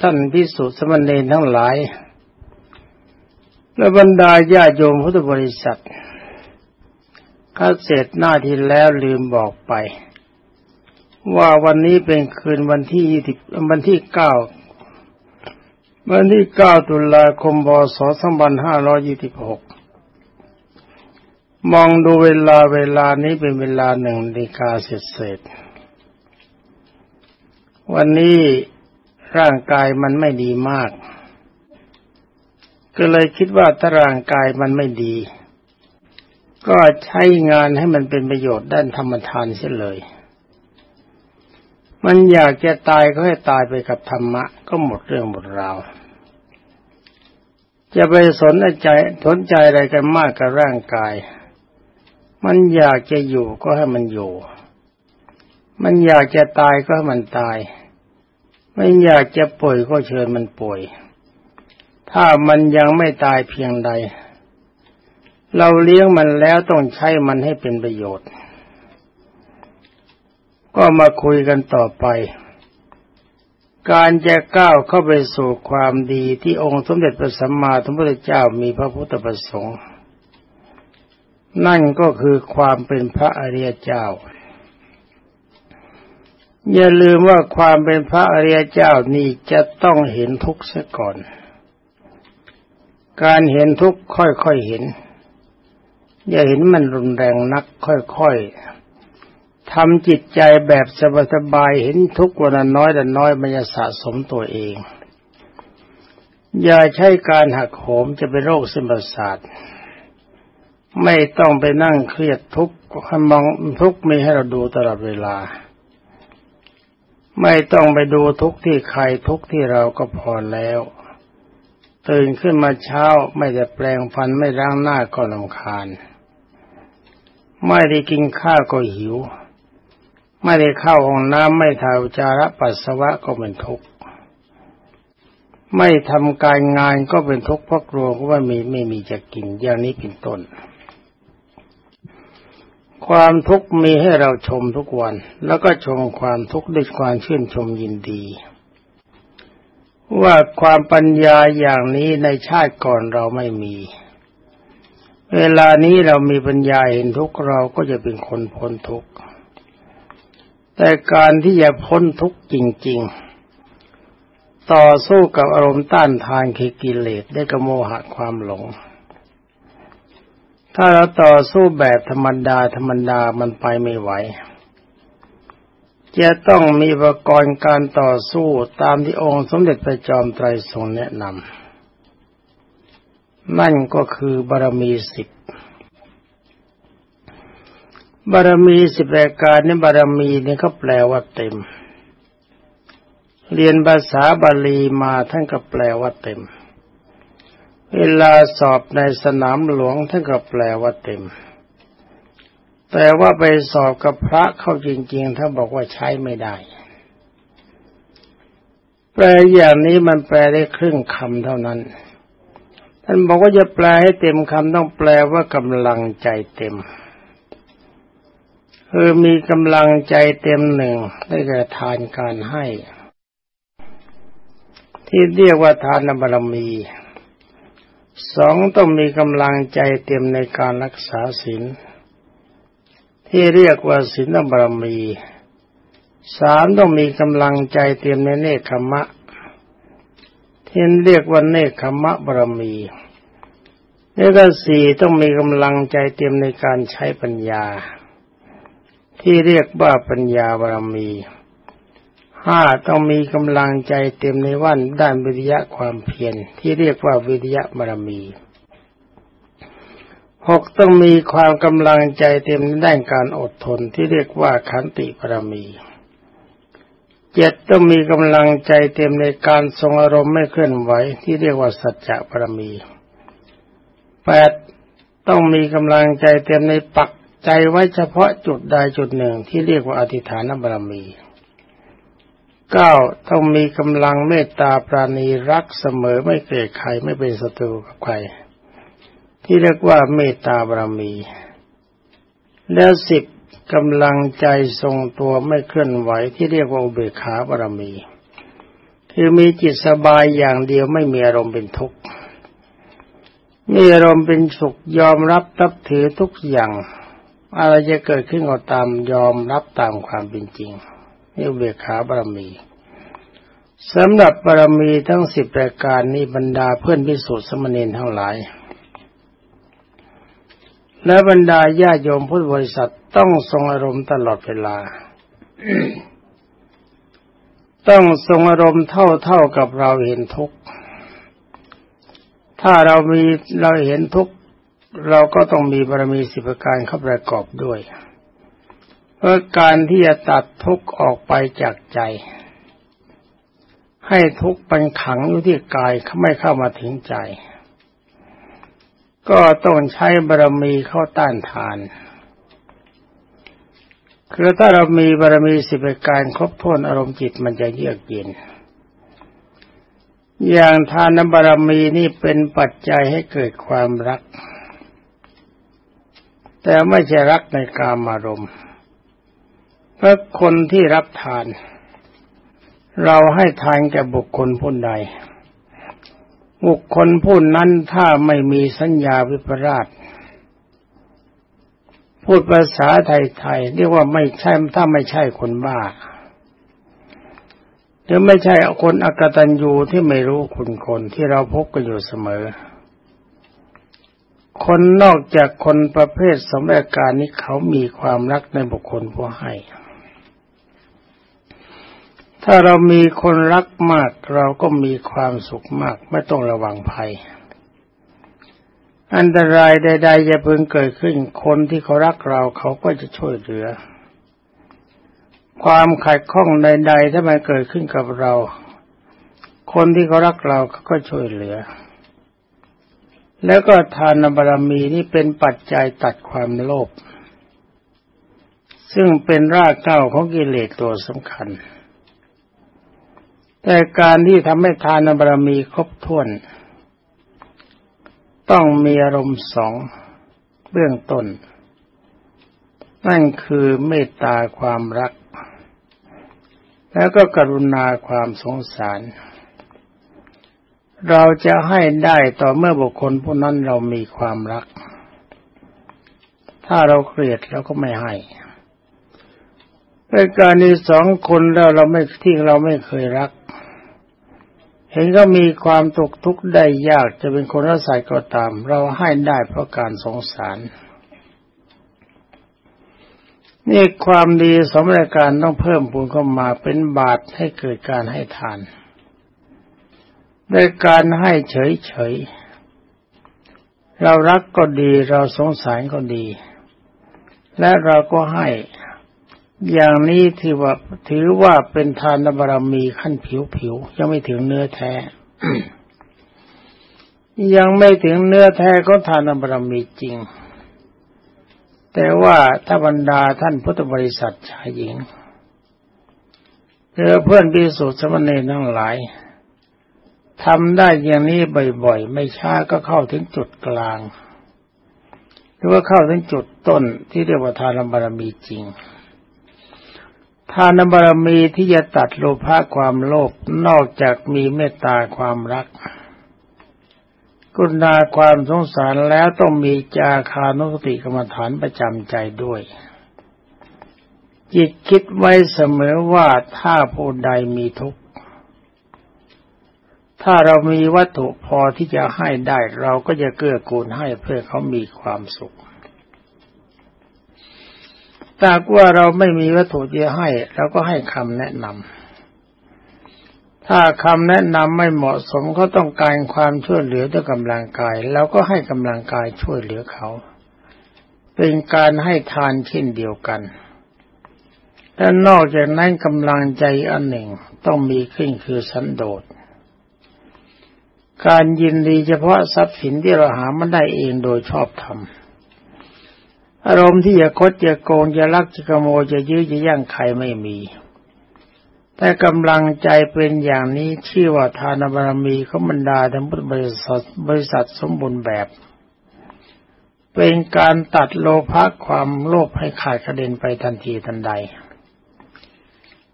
ท่านพิสุทธิสมณเณรทั้งหลายและบรรดาญาโยมพุทธบริษัทข้าเสร็จหน้าที่แล้วลืมบอกไป ว่าวันนี้เป็นคืนวันที่ยี่สิบวันที่เก้าวันที่เก้าตุลาคมพศสองพันห้าร้อยี่สิบหกมองดูเวลาเวลานี้เป็นเวลาหนึ่งนาฬิกาเสร็จเสร็จวันนี้ ร่างกายมันไม่ดีมาก ก็เลยคิดว่าถ้าร่างกายมันไม่ดี ก็ใช้งานให้มันเป็นประโยชน์ด้านธรรมทานเสียเลย มันอยากจะตายก็ให้ตายไปกับธรรมะ ก็หมดเรื่องหมดราวจะไปสนใจสนใจอะไรกันมากกับร่างกาย มันอยากจะอยู่ก็ให้มันอยู่ มันอยากจะตายก็ให้มันตาย ไม่อยากจะป่วยก็เชิญมันป่วย ถ้ามันยังไม่ตายเพียงใด เราเลี้ยงมันแล้วต้องใช้มันให้เป็นประโยชน์ ก็มาคุยกันต่อไป การจะก้าวเข้าไปสู่ความดีที่องค์สมเด็จพระสัมมาสัมพุทธเจ้ามีพระพุทธประสงค์ นั่นก็คือความเป็นพระอริยเจ้า อย่าลืมว่าความเป็นพระอริยเจ้านี่จะต้องเห็นทุกข์ซะก่อน การเห็นทุกข์ค่อยๆเห็น อย่าเห็นมันรุนแรงนักค่อยๆทำจิตใจแบบสบายๆเห็นทุกข์วันน้อยแต่น้อยมันจะสะสมตัวเอง อย่าใช้การหักโหมจะเป็นโรคเส้นประสาทไม่ต้องไปนั่งเครียดทุกข์มองทุกข์มีให้เราดูตลอดเวลา ไม่ต้องไปดูทุกที่ใครทุกที่เราก็พอแล้ว ตื่นขึ้นมาเช้าไม่ได้แปลงฟันไม่ล้างหน้าก็ลำคาญ ไม่ได้กินข้าวก็หิว ไม่ได้เข้าห้องน้ำไม่ถ่ายจาระปัสสาวะก็เป็นทุกข์ไม่ทำการงานก็เป็นทุกข์เพราะกลัวว่ามีไม่มีจะกินอย่างนี้เป็นต้น ความทุกข์มีให้เราชมทุกวัน แล้วก็ชมความทุกข์ด้วยความชื่นชมยินดี ว่าความปัญญาอย่างนี้ในชาติก่อนเราไม่มี เวลานี้เรามีปัญญาเห็นทุกข์เราก็จะเป็นคนพ้นทุกข์แต่การที่จะพ้นทุกข์จริง ๆ ต่อสู้กับอารมณ์ต้านทานคือกิเลสได้กโมหะความหลง ถ้าเราต่อสู้แบบธรรมดาธรรมดามันไปไม่ไหว จะต้องมีอุปกรณ์การต่อสู้ตามที่องค์สมเด็จพระจอมไตรทรงแนะนำ นั่นก็คือบารมีสิบบารมีสิบรายการนี่บารมีนี่เขาแปลว่าเต็ม เรียนภาษาบาลีมาท่านก็แปลว่าเต็ม เวลาสอบในสนามหลวงท่านก็แปลว่าเต็ม แต่ว่าไปสอบกับพระเข้าจริงๆท่านบอกว่าใช้ไม่ได้ แปลอย่างนี้มันแปลได้ครึ่งคำเท่านั้น ท่านบอกว่าจะแปลให้เต็มคำต้องแปลว่ากำลังใจเต็มคือมีกำลังใจเต็มหนึ่งได้แก่ทานการให้ ที่เรียกว่าทานบารมี สองต้องมีกำลังใจเต็มในการรักษาศีลที่เรียกว่าศีลบารมีสามต้องมีกำลังใจเต็มในเนคขมะที่เรียกว่าเนคขมะบารมีแล้วก็สี่ต้องมีกำลังใจเต็มในการใช้ปัญญา ที่เรียกว่าปัญญาบารมี ห้าต้องมีกำลังใจเต็มในวันด้านวิริยะความเพียรที่เรียกว่าวิริยะบารมีหกต้องมีความกำลังใจเต็มในด้านการอดทนที่เรียกว่าขันติบารมีเจ็ดต้องมีกำลังใจเต็มในการทรงอารมณ์ไม่เคลื่อนไหวที่เรียกว่าสัจจะบารมีแปดต้องมีกำลังใจเต็มในปักใจไว้เฉพาะจุดใดจุดหนึ่งที่เรียกว่าอธิฐานบารมี เก้าต้องมีกำลังเมตตาปราณีรักเสมอไม่เกลียดใครไม่เป็นศัตรูกับใคร ที่เรียกว่าเมตตาบารมี แล้วสิบกำลังใจทรงตัวไม่เคลื่อนไหวที่เรียกว่าอุเบกขาบารมี คือมีจิตสบายอย่างเดียวไม่มีอารมณ์เป็นทุกข์มีอารมณ์เป็นสุขยอมรับทับถือทุกอย่าง อะไรจะเกิดขึ้นก็ตามยอมรับตามความเป็นจริง นี่เบียขาบารมีสำหรับบารมีทั้งสิบรายการนี้บรรดาเพื่อนพิสุทธิสมณีทั้งหลาย และบรรดาญาโยมพุทธบริษัทต้องทรงอารมณ์ตลอดเวลา ต้องทรงอารมณ์เท่าเท่ากับเราเห็นทุกข์ถ้าเรามีเราเห็นทุกข์เราก็ต้องมีบารมีสิบประการเข้าประกอบด้วย เพื่อการที่จะตัดทุกข์ออกไปจากใจ ให้ทุกข์เป็นขังอยู่ที่กายไม่เข้ามาถึงใจ ก็ต้องใช้บารมีเข้าต้านทาน คือถ้าเรามีบารมีสิบประการครบถ้วนอารมณ์จิตมันจะเยือกเย็นอย่างทานบารมีนี่เป็นปัจจัยให้เกิดความรัก แต่ไม่ใช่รักในกามอารมณ์ พราะคนที่รับทาน เราให้ทานแก่บุคคลผู้ใด บุคคลผู้นั้นถ้าไม่มีสัญญาวิปราชพูดภาษาไทยๆเรียกว่าไม่ใช่ถ้าไม่ใช่คนบ้ารือไม่ใช่คนอกตัญญูที่ไม่รู้คุณคนที่เราพบกันอยู่เสมอ คนนอกจากคนประเภทสมรการนี้เขามีความรักในบุคคลผู้ให้ ถ้าเรามีคนรักมาก เราก็มีความสุขมาก ไม่ต้องระวังภัย อันตรายใดๆจะเพึงเกิดขึ้นคนที่เขารักเราเขาก็จะช่วยเหลือ ความขัดข้องใด ๆ ถ้ามันเกิดขึ้นกับเรา คนที่เขารักเราเขาก็ช่วยเหลือ แล้วก็ทานบารมีนี่เป็นปัจจัยตัดความโลภซึ่งเป็นรากเก้าของกิเลสตัวสำคัญ แต่การที่ทำให้ทานบารมีครบถ้วน ต้องมีอารมณ์สองเบื้องต้น นั่นคือเมตตาความรัก แล้วก็กรุณาความสงสาร เราจะให้ได้ต่อเมื่อบุคคลผู้นั้นเรามีความรัก ถ้าเราเกลียดเราก็ไม่ให้ในการนี้สองคนแล้วเราไม่ที่เราไม่เคยรัก เห็นก็มีความตกทุกข์ได้ยากจะเป็นคนรักษาก็ตาม เราให้ได้เพราะการสงสาร นี่ความดีสมรการต้องเพิ่มพูนเข้ามาเป็นบาตให้เกิดการให้ทานโดยการให้เฉยๆเรารักก็ดีเราสงสารก็ดี และเราก็ให้ อย่างนี้ที่ว่าถือว่าเป็นทานบารมีขั้นผิวๆยังไม่ถึงเนื้อแท้ ยังไม่ถึงเนื้อแท้ก็ทานบารมีจริง แต่ว่าถ้าบรรดาท่านพุทธบริษัทชายหญิงเจอเพื่อนพิสุทธิสมณีทั้งหลายทำได้อย่างนี้บ่อยๆ ไม่ช้าก็เข้าถึงจุดกลาง หรือว่าเข้าถึงจุดต้นที่เรียกว่าทานบารมีจริง ทานบารมีที่จะตัดโลภะความโลภนอกจากมีเมตตาความรัก กุณาความสงสารแล้วต้องมีจาคานุสติกรรมฐานประจำใจด้วย จิตคิดไว้เสมอว่าถ้าผู้ใดมีทุกข์ ถ้าเรามีวัตถุพอที่จะให้ได้เราก็จะเกื้อกูลให้เพื่อเขามีความสุข แต่ว่าเราไม่มีวัตถุจะให้เราก็ให้คำแนะนำถ้าคำแนะนำไม่เหมาะสมเขาต้องการความช่วยเหลือด้วยกำลังกายเราก็ให้กำลังกายช่วยเหลือเขา เป็นการให้ทานเช่นเดียวกันและนอกจากนั้นกำลังใจอันหนึ่งต้องมีขึ้นคือสันโดษการยินดีเฉพาะทรัพย์สินที่เราหามันได้เองโดยชอบธรรม อารมณ์ที่จะคดจะโกงจะลักจะขโมยจะยื้อจะย่างใครไม่มี แต่กำลังใจเป็นอย่างนี้ชื่อว่าทานบารมีเขาบรรดาทั้งพุทธบริษัทบริษัทสมบูรณ์แบบ เป็นการตัดโลภะความโลภให้ขาดกระเด็นไปทันทีทันใด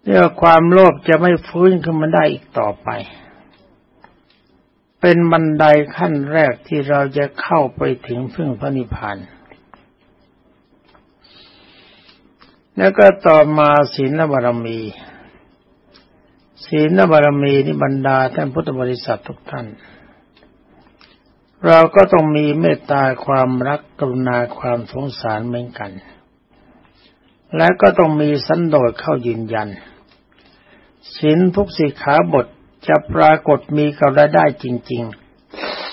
เรื่องความโลภจะไม่ฟื้นขึ้นมาได้อีกต่อไป เป็นบันไดขั้นแรกที่เราจะเข้าไปถึงพึ่งพระนิพพาน แล้วก็ต่อมาศีลบารมี ศีลบารมีนี่บรรดาท่านพุทธบริษัททุกท่าน เราก็ต้องมีเมตตาความรักกรุณาความสงสารเหมือนกัน และก็ต้องมีสันโดษเข้ายืนยันศีลทุกสิขาบทจะปรากฏมีกับรายได้จริง ๆ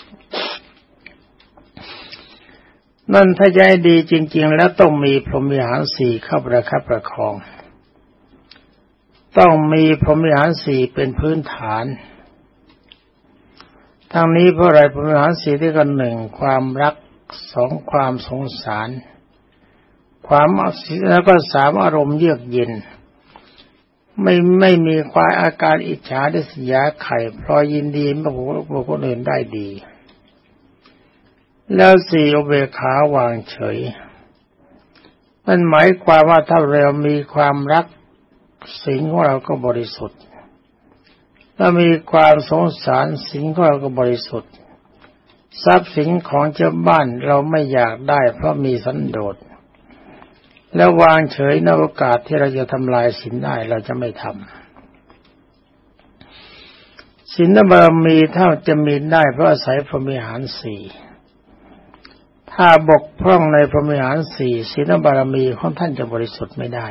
นั่นถ้าใจดีจริง ๆ แล้วต้องมีพรหมวิหารสี่เข้าประคับประคอง ต้องมีพรหมวิหารสี่เป็นพื้นฐานทั้งนี้เพราะอะไรพรหมวิหารสี่ที่กันหนึ่งความรักสองความสงสาร ความแล้วก็สามอารมณ์เยือกเย็น ไม่ไม่มีความอาการอิจฉาดิสยาไข่พลอยยินดีเมื่อบุคคลอื่นได้ดี แล้วสี่อเบขาวางเฉย มันหมายความว่าถ้าเรามีความรักสิ่งของเราก็บริสุทธิ์ถ้ามีความสงสารสิ่งของเราก็บริสุทธิ์ ทรัพย์สินของเจ้าบ้านเราไม่อยากได้เพราะมีสันโดษ แล้ววางเฉยในโอกาสที่เราจะทำลายศีลได้เราจะไม่ทำศีลบารมีเท่าจะมีได้เพราะอาศัยพรหมิหารสี่ ถ้าบกพร่องในพรหมิหารสี่ศีลบารมีของท่านจะบริสุทธิ์ไม่ได้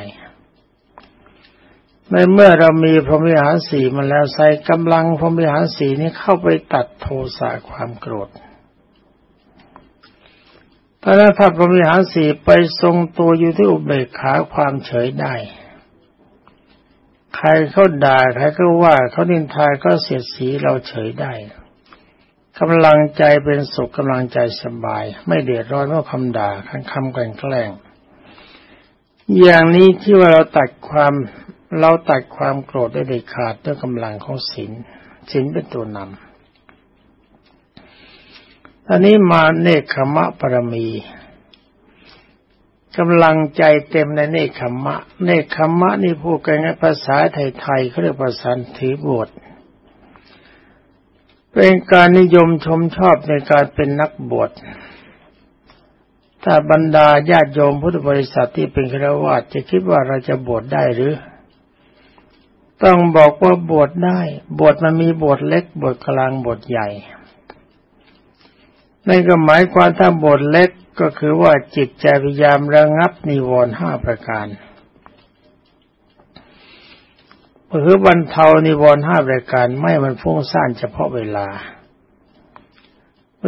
ในเมื่อเรามีพรหมิหารสี่มาแล้วใส่กำลังพรหมิหารสี่นี้เข้าไปตัดโทสะความโกรธพระถ้าพระมิหารสี่ไปทรงตัวอยู่ที่อุเบกขาความเฉยได้ ใครเขาด่าใครก็ว่าเขานินทาก็เสียดสีเราเฉยได้ กำลังใจเป็นสุขกำลังใจสบาย ไม่เดือดร้อนเพราะคำด่าคำคำกลั่นแกล้งอย่างนี้ที่ว่าเราตัดความเราตัดความโกรธได้เด็ดขาดด้วยกำลังของศีลศีลเป็นตัวนำอันนี้มาเนคขมะปรมีกำลังใจเต็มในเนคขมะ เนคขมะนี่พูดกันในภาษาไทยๆเขาเรียกภาษาถือบวช เป็นการนิยมชมชอบในการเป็นนักบวชถ้าบรรดาญาติโยมพุทธบริษัทที่เป็นฆราวาสจะคิดว่าเราจะบวชได้หรือ ต้องบอกว่าบวชได้ บวชมันมีบวชเล็ก บวชกลางบวชใหญ่นั่นก็หมายความถ้าบทเล็กก็คือว่าจิตใจพยายามระงับนิวรณ์ห้าประการ คือบรรเทานิวรณ์ห้าประการไม่มันฟุ้งซ่านเฉพาะเวลา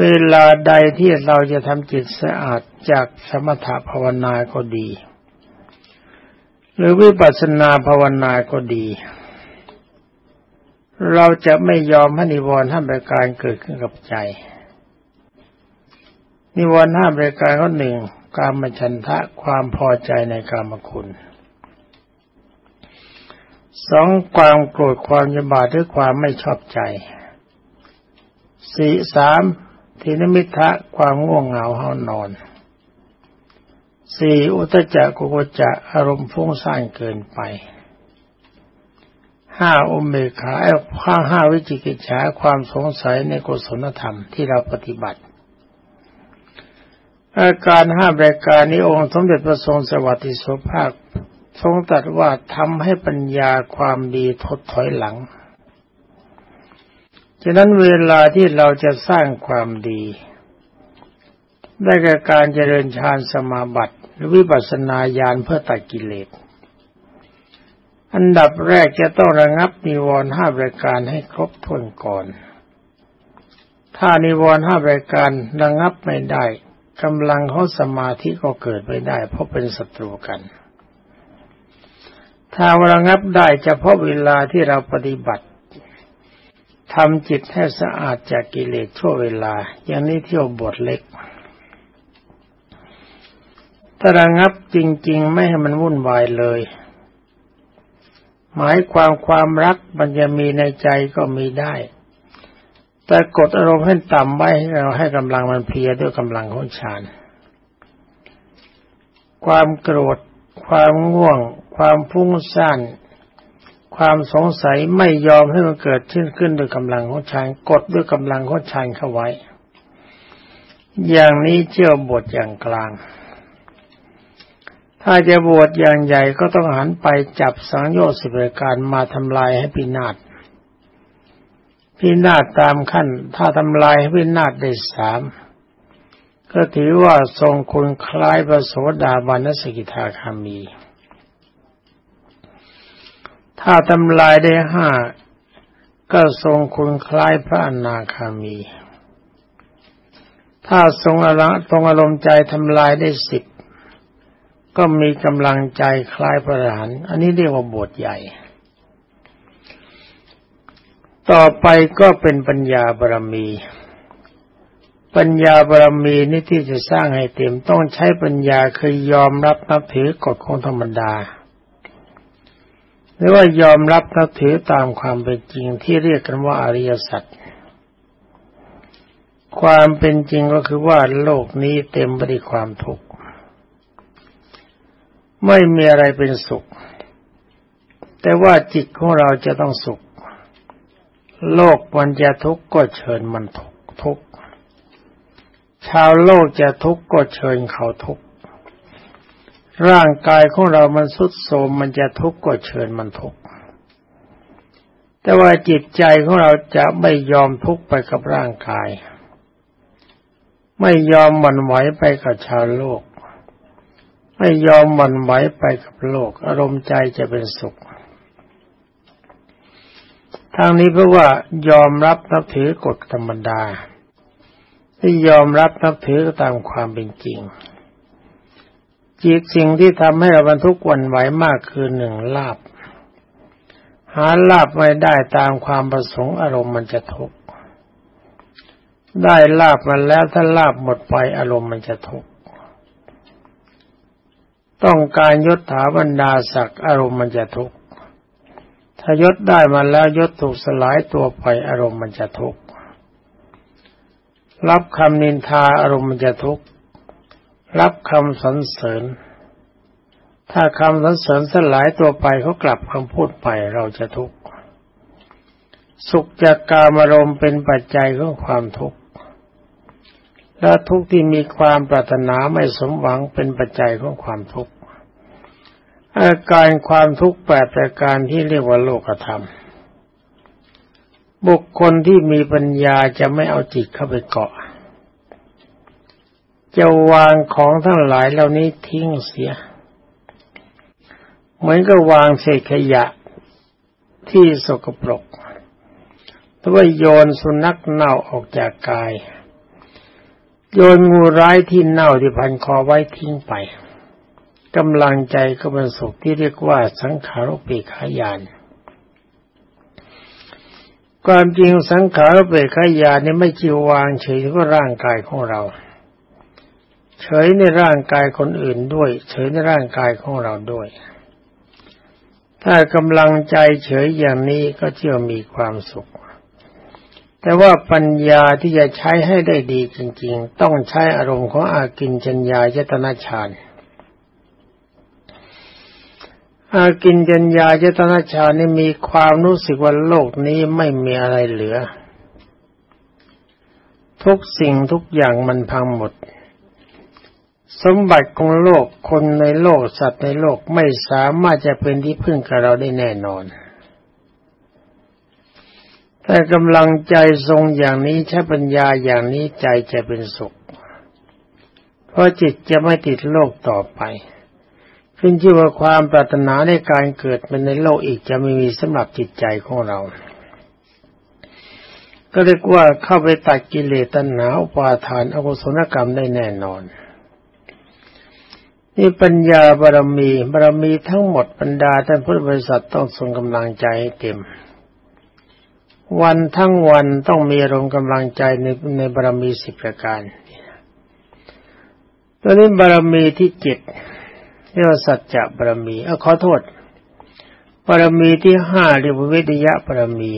เวลาใดที่เราจะทำจิตสะอาดจากสมถภาวนาก็ดี หรือวิปัสสนาภาวนาก็ดี เราจะไม่ยอมให้นิวรณ์ห้าประการเกิดขึ้นกับใจ นิวรณ์ห้าประการก็หนึ่งการมฉันทะความพอใจในกามคุณ สองความโกรธความยบาดหรือความไม่ชอบใจสี่สามทินมิทะความง่วงเหงาห้านอนสี่อุตจักกุกจะอารมณ์ฟุ้งซ่านเกินไปห้าอุเบกขาห้าห้าวิจิกิจฉาความสงสัยในกุศลธรรมที่เราปฏิบัติ อาการห้ารายการนี้องค์สมเด็จพระทรงสวัสดิโสภาค ทรงตรัสว่าทำให้ปัญญาความดีทดถอยหลัง ฉะนั้นเวลาที่เราจะสร้างความดี ได้แก่การเจริญฌานสมาบัติ หรือวิปัสสนาญาณเพื่อตัดกิเลส อันดับแรกจะต้องระงับนิวรณ์ห้ารายการให้ครบถ้วนก่อน ถ้านิวรณ์ห้ารายการระงับไม่ได้กำลังของสมาธิก็เกิดไม่ได้ เพราะเป็นศัตรูกัน ถ้าระงับได้เฉพาะเวลาที่เราปฏิบัติทำจิตให้สะอาดจากกิเลสชั่วเวลา อย่างนี้เที่ยวบทเล็กถ้าระงับจริง ๆ ไม่ให้มันวุ่นวายเลย หมายความความรักมันจะมีในใจก็มีได้ แต่กดอารมณ์ให้ต่ำไว้เราให้กำลังมันเพียด้วยกำลังของฌาน ความโกรธ ความง่วง ความพุ่งซ่านความสงสัยไม่ยอมให้มันเกิดขึ้นขึ้นด้วยกำลังของฌานกดด้วยกำลังของฌานเข้าไว้ อย่างนี้เชื่อบทอย่างกลาง ถ้าจะบวชอย่างใหญ่ก็ต้องหันไปจับสังโยชน์สิบประการมาทำลายให้พินาศพินาศตามขั้น ถ้าทำลายให้พินาศได้สามก็ถือว่าทรงคุณคล้ายพระโสดาบันสกิทาคามี ถ้าทำลายได้ห้าก็ทรงคุณคล้ายพระอนาคามี ถ้าทรงอารตรงอารมณ์ใจทำลายได้สิบก็มีกำลังใจคล้ายพระอรหันอันนี้เรียกว่าบทใหญ่ ต่อไปก็เป็นปัญญาบารมี ปัญญาบารมีนี่ที่จะสร้างให้เต็มต้องใช้ปัญญาคือยอมรับนับถือกฎของธรรมดา หรือว่ายอมรับนับถือตามความเป็นจริงที่เรียกกันว่าอริยสัจความเป็นจริงก็คือว่าโลกนี้เต็มไปด้วยความทุกข์ไม่มีอะไรเป็นสุข แต่ว่าจิตของเราจะต้องสุข โลกมันจะทุกข์ก็เชิญมันทุกข์ทุกข์ชาวโลกจะทุกข์ก็เชิญเขาทุกข์ ร่างกายของเรามันสุดโทมมันจะทุกข์ก็เชิญมันทุกข์แต่ว่าจิตใจของเราจะไม่ยอมทุกข์ไปกับร่างกาย ไม่ยอมหมันไหวไปกับชาวโลก ไม่ยอมหมันไหวไปกับโลก อารมณ์ใจจะเป็นสุขทางนี้เพราะว่ายอมรับนับถือกฎธรรมดาที่ยอมรับนับถือตามความเป็นจริง จิตสิ่งที่ทำให้เราบรรทุกวันไหวมากคือหนึ่งลาบ หาลาบไม่ได้ตามความประสงค์อารมณ์มันจะทุกข์ได้ลาบมาแล้วถ้าลาบหมดไปอารมณ์มันจะทุกข์ต้องการยศถาบรรดาศักดิ์อารมณ์มันจะทุกข์ถ้ายศได้มาแล้วยศถูกสลายตัวไปอารมณ์มันจะทุกข์รับคำนินทาอารมณ์มันจะทุกข์ รับคำสรรเสริญ ถ้าคำสรรเสริญสลายตัวไปเขากลับคำพูดไปเราจะทุกข์สุขจากกามารมณ์เป็นปัจจัยของความทุกข์และทุกข์ที่มีความปรารถนาไม่สมหวังเป็นปัจจัยของความทุกข์อาการความทุกข์แปดประการที่เรียกว่าโลกธรรม บุคคลที่มีปัญญาจะไม่เอาจิตเข้าไปเกาะ จะวางของทั้งหลายเหล่านี้ทิ้งเสีย เหมือนกับวางเศษขยะที่สกปรกหรือว่าโยนสุนัขเน่าออกจากกาย โยนงูร้ายที่เน่าที่พันคอไว้ทิ้งไปกำลังใจก็เป็นสุขที่เรียกว่าสังขารปิขายาน ความจริงสังขารเปรขยานี่ไม่จีวางเฉยก็ร่างกายของเรา เฉยในร่างกายคนอื่นด้วย เฉยในร่างกายของเราด้วย ถ้ากำลังใจเฉยอย่างนี้ก็เชื่อมีความสุข แต่ว่าปัญญาที่จะใช้ให้ได้ดีจริง ๆ ต้องใช้อารมณ์ของอากินจัญญายตนาฌานอากินจัญญาเจตนาชานี่มีความรู้สึกว่าโลกนี้ไม่มีอะไรเหลือ ทุกสิ่งทุกอย่างมันพังหมด สมบัติของโลกคนในโลกสัตว์ในโลกไม่สามารถจะเป็นที่พึ่งกับเราได้แน่นอนแต่กำลังใจทรงอย่างนี้ใช้ปัญญาอย่างนี้ใจจะเป็นสุข เพราะจิตจะไม่ติดโลกต่อไป ขึ้นชื่อว่าความปรารถนาในการเกิดเป็นในโลกอีกจะไม่มีสำหรับจิตใจของเรา ก็เรียกว่าเข้าไปตัดกิเลสตัณหาอุปาทานอกุศลกรรมได้แน่นอน นี่ปัญญาบารมีบารมีทั้งหมดบรรดาท่านพุทธบริษัทต้องทรงกำลังใจให้เต็ม วันทั้งวันต้องมีอารมณ์กำลังใจในในบารมีสิบประการตอนนี้บารมีที่เจ็ดเรียกว่าสัจจะบารมีเออขอโทษบารมีที่ห้าเรียกว่าวิทยะบารมี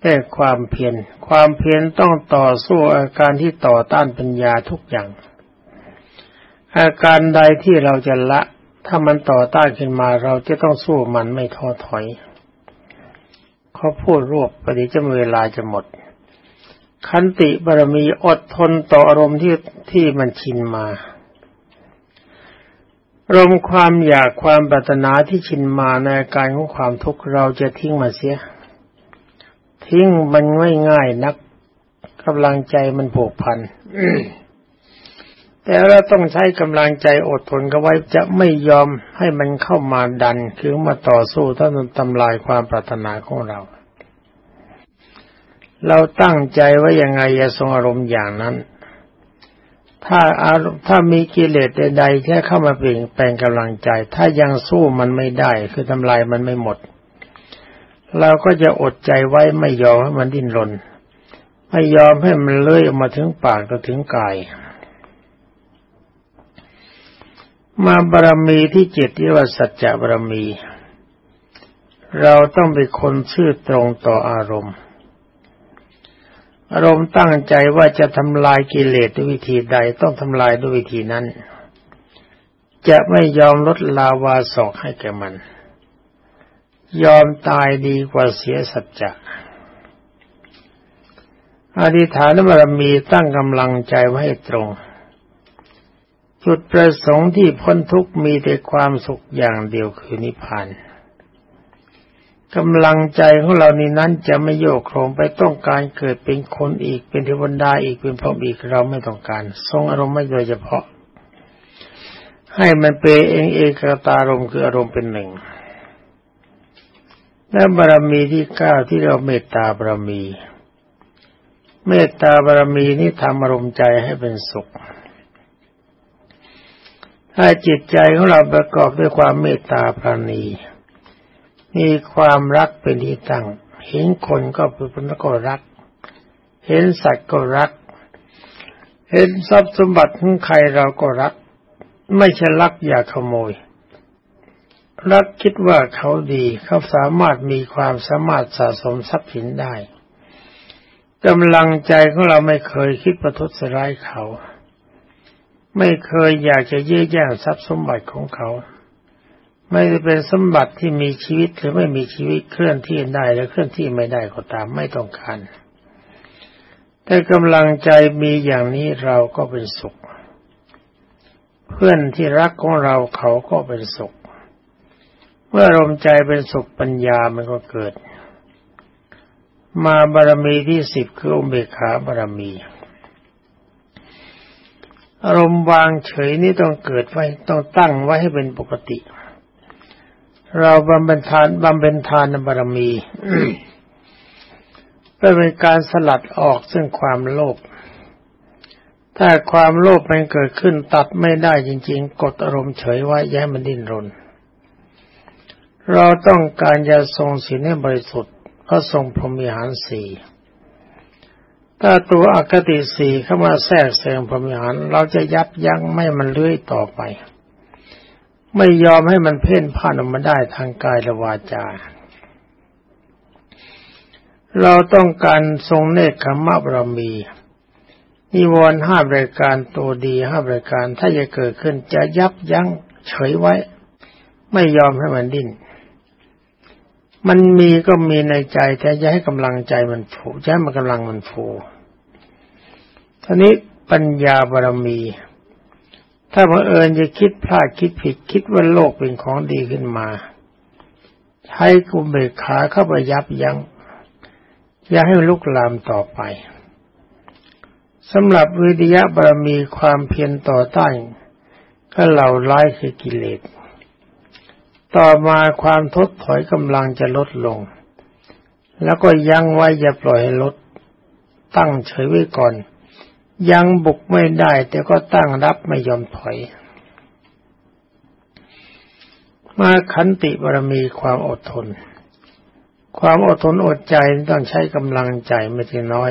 แต่ความเพียรความเพียรต้องต่อสู้อาการที่ต่อต้านปัญญาทุกอย่าง อาการใดที่เราจะละ ถ้ามันต่อต้านขึ้นมาเราจะต้องสู้มันไม่ท้อถอยเขาพูดรวบปฏิจะมีเวลาจะหมด คันติบารมีอดทนต่ออารมณ์ที่ที่มันชินมารมความอยากความปรารถนาที่ชินมาในการของความทุกข์เราจะทิ้งมาเสีย ทิ้งมันง่ายง่ายนักกำลังใจมันผูกพัน แต่เราต้องใช้กำลังใจอดทนกันไว้จะไม่ยอมให้มันเข้ามาดันคือมาต่อสู้ถ้ามันทำลายความปรารถนาของเรา เราตั้งใจไว้ยังไงจะทรงอารมณ์อย่างนั้น ถ้าอารมณ์ถ้ามีกิเลสใดๆแค่เข้ามาเปลี่ยนแปลงกำลังใจ ถ้ายังสู้มันไม่ได้ คือทำลายมันไม่หมด เราก็จะอดใจไว้ไม่ยอมให้มันดิ้นรนไม่ยอมให้มันเลื่อยออกมาถึงปากก็ถึงกาย มาบารมีที่เจ็ดที่ว่าสัจจะบารมี เราต้องเป็นคนชื่อตรงต่ออารมณ์ อารมณ์ตั้งใจว่าจะทำลายกิเลสด้วยวิธีใดต้องทำลายด้วยวิธีนั้น จะไม่ยอมลดลาวาศอกให้แก่มัน ยอมตายดีกว่าเสียสัจจะอธิษฐานบารมีตั้งกำลังใจไว้ตรง จุดประสงค์ที่พ้นทุกข์มีแต่ความสุขอย่างเดียวคือนิพพานกำลังใจของเรานี้นั้นจะไม่โยกโครงไปต้องการเกิดเป็นคนอีกเป็นเทวดาอีกเป็นพรหมอีกเราไม่ต้องการ ทรงอารมณ์ไม่โดยเฉพาะ ให้มันเปเองเอกตารมคืออารมณ์เป็นหนึ่ง และบารมีที่เก้าที่เราเมตตาบารมี เมตตาบารมีนี้ทำอารมณ์ใจให้เป็นสุข ถ้าจิตใจของเราประกอบด้วยความเมตตาปราณี มีความรักเป็นที่ตั้ง เห็นคนก็เป็นก็รัก เห็นสัตว์ก็รัก เห็นทรัพย์สมบัติของใครเราก็รัก ไม่ใช่รักอย่าขโมย รักคิดว่าเขาดีเขาสามารถมีความสามารถสะสมทรัพย์สินได้กำลังใจของเราไม่เคยคิดประทุษร้ายเขา ไม่เคยอยากจะยื้อแย่งทรัพย์สมบัติของเขา ไม่ได้เป็นสมบัติที่มีชีวิตหรือไม่มีชีวิตเคลื่อนที่ได้หรือเคลื่อนที่ไม่ได้ก็ตามไม่ต้องการแต่กำลังใจมีอย่างนี้เราก็เป็นสุข เพื่อนที่รักของเราเขาก็เป็นสุข เมื่ออารมณ์ใจเป็นสุขปัญญามันก็เกิด มาบารมีที่สิบคืออุเบกขาบารมี อารมณ์วางเฉยนี่ต้องเกิดไว้ต้องตั้งไว้ให้เป็นปกติ เราบำเพ็ญทานบำเพ็ญทานบารมีเพื่อเป็นการสลัดออกซึ่งความโลภถ้าความโลภมันเกิดขึ้นตัดไม่ได้จริง ๆ กดอารมณ์เฉยไว้แย้มันดิ้นรน เราต้องการจะทรงศีลให้บริสุทธิ์ก็ทรงพรหมิหารสี่ ถ้าตัวอคติสีเข้ามาแทรกแซงพรหมิหาร เราจะยับยั้งไม่มันเลื่อยต่อไป ไม่ยอมให้มันเพ่นพ่านออกมาได้ทางกายและวาจา เราต้องการทรงเนคขมะบรมีนิวรณ์ห้าบรายการตัวดีห้าบรายการถ้าจะเกิดขึ้นจะยับยั้งเฉยไว้ ไม่ยอมให้มันดิ้นมันมีก็มีในใจแต่จะให้กำลังใจมันฟูจะให้มันกำลังมันฟู ท่านี้ปัญญาบารมี ถ้าบังเอิญจะคิดพลาดคิดผิด คิดว่าโลกเป็นของดีขึ้นมา ใช้กุมเบกขาเข้าไปยับยัง้งอย่าให้ลุกลามต่อไปสำหรับวิทยาบารมีความเพียรต่อต้านก็เหล่าร้ายคือกิเลส ต่อมาความทดถอยกำลังจะลดลง แล้วก็ยั้งไว้อย่าปล่อยให้ลด ตั้งเฉยไว้ก่อน ยังบุกไม่ได้ แต่ก็ตั้งรับไม่ยอมถอย มาขันติบารมีความอดทน ความอดทนอดใจต้องใช้กำลังใจไม่ใช่น้อย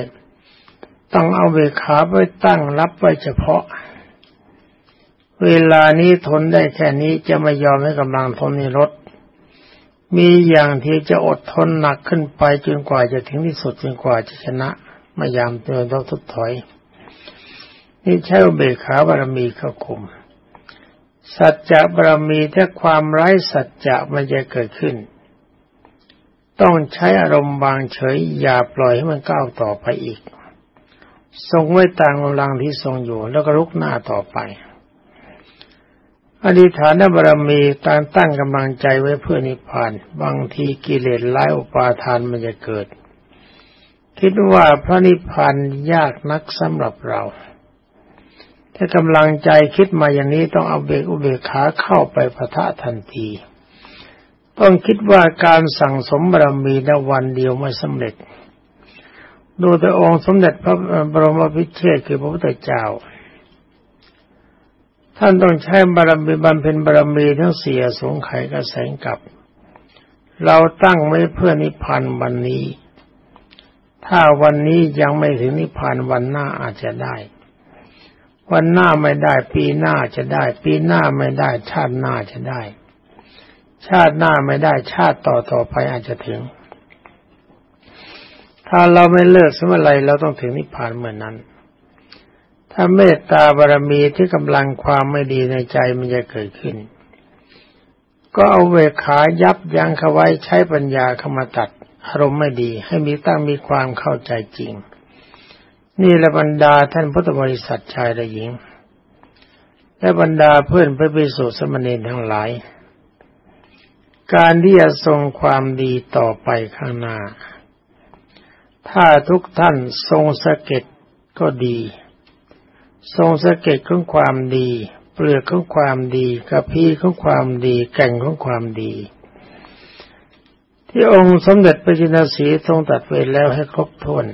ต้องเอาเวขาไว้ตั้งรับไว้เฉพาะ เวลานี้ทนได้แค่นี้จะไม่ยอมให้กำลังทนในรถมีอย่างที่จะอดทนหนักขึ้นไปจนกว่าจะถึงที่สุดจนกว่าจะชนะไม่ยามเตือนต้องทุดถอย นี่ใช้เบขาบารมีเข้าคุม สัจจะบารมีถ้าความไร้สัจจะมันจะเกิดขึ้น ต้องใช้อารมณ์บางเฉยอย่าปล่อยให้มันก้าวต่อไปอีก ทรงไว้ตามกำลังที่ทรงอยู่ แล้วก็ลุกหน้าต่อไป อธิฐานบารมีการตั้งกำลังใจไว้เพื่อนิพพาน บางทีกิเลสไล่อุปาทานมันจะเกิด คิดว่าพระนิพพานยากนักสำหรับเรา ถ้ากำลังใจคิดมาอย่างนี้ต้องเอาเบกอุเบกขาเข้าไปพะทะทันที ต้องคิดว่าการสั่งสมบารมีในวันเดียวไม่สำเร็จ ดูแต่องค์สมเด็จพระบรมพิเชษคือพระพุทธเจ้า ท่านต้องใช้บารมีบำเพ็ญบารมีทั้งเสียสงไขกระแสงกับ เราตั้งไว้เพื่อนิพพานวันนี้ ถ้าวันนี้ยังไม่ถึงนิพพานวันหน้าอาจจะได้ วันหน้าไม่ได้ ปีหน้าจะได้ ปีหน้าไม่ได้ ชาติหน้าจะได้ ชาติหน้าไม่ได้ ชาติต่อต่อไปอาจจะถึง ถ้าเราไม่เลิกสมัยไรเราต้องถึงนิพพานเหมือนนั้น ถ้าเมตตาบารมีที่กำลังความไม่ดีในใจมันจะเกิดขึ้น ก็เอาเวขายับยั้งเขาไว้ใช้ปัญญาเข้ามาตัดอารมณ์ไม่ดี ให้มีตั้งมีความเข้าใจจริง นี่ละบรรดาท่านพุทธบริษัทชายและหญิง และบรรดาเพื่อนพระภิกษุสมณีทั้งหลาย การที่จะทรงความดีต่อไปข้างหน้า ถ้าทุกท่านทรงสะเก็ดก็ดี ทรงสะเก็ดของความดี เปลือกของความดีกระพี้ของความดีแก่งของความดี ที่องค์สมเด็จพระจินสีทรงตัดไว้แล้วให้ครบถ้วน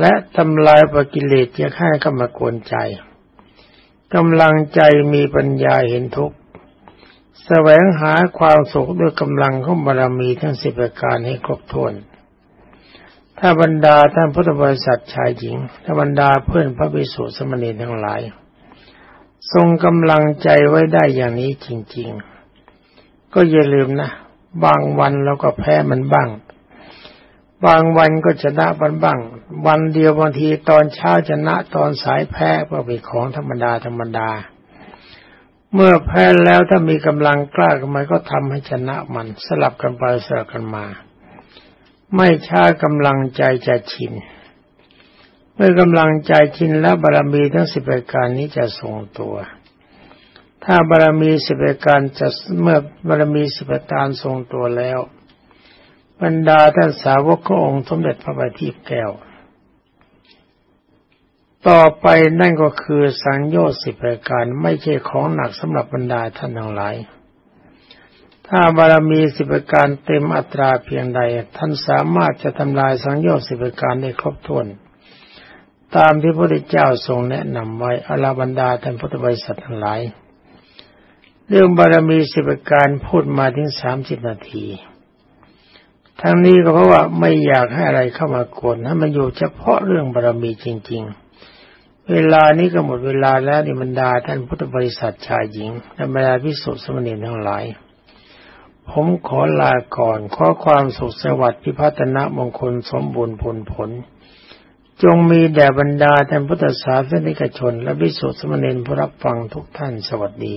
และทำลายปกิเลสจะฆ่าเข้ามากวนใจกำลังใจมีปัญญาเห็นทุกข์แสวงหาความสุขด้วยกำลังของบารมีทั้งสิบประการให้ครบถ้วน ถ้าบรรดาท่านพุทธบริษัทชายหญิง ถ้าบรรดาเพื่อนพระภิกษุสมณีทั้งหลาย ทรงกำลังใจไว้ได้อย่างนี้จริง ๆ ก็อย่าลืมนะ บางวันเราก็แพ้มันบ้าง บางวันก็ชนะบันบ้าง วันเดียวบางทีตอนเช้าชนะตอนสายแพ้ก็เป็นของธรรมดาธรรมดา เมื่อแพ้แล้วถ้ามีกำลังกล้ากันมาก็ทำให้ชนะมันสลับกันไปสลับกันมา ไม่ช้ากำลังใจจะชิน เมื่อกำลังใจชินแล้วบารมีทั้งสิบประการนี้จะทรงตัว ถ้าบารมีสิบประการจะเมื่อบารมีสิบประการทรงตัวแล้ว บรรดาท่านสาวกขององค์สมเด็จพระบัณฑิตแก้ว ต่อไปนั่นก็คือสังโยชน์สิบประการไม่ใช่ของหนักสำหรับบรรดาท่านทั้งหลาย ถ้าบารมีสิบประการเต็มอัตราเพียงใด ท่านสามารถจะทำลายสังโยชน์สิบประการได้ครบถ้วนตามที่พระพุทธเจ้าทรงแนะนำไว้อลาบรรดาท่านพุทธบริษัททั้งหลาย เรื่องบารมีสิบประการพูดมาถึงสามสิบนาที ทั้งนี้ก็เพราะว่าไม่อยากให้อะไรเข้ามากวนให้มันอยู่เฉพาะเรื่องบารมีจริง ๆ เวลานี้ก็หมดเวลาแล้วนิบรรดาท่านพุทธบริษัทชายหญิงและบรรดาพิสุทธิสมณีทั้งหลาย ผมขอลาก่อนขอความสุขสวัสดิ์พิพัฒนมงคลสมบูรณ์ผลผล จงมีแด่บรรดาท่านพุทธศาสนิกชน และพิสุทธิสมณีผู้รับฟังทุกท่านสวัสดี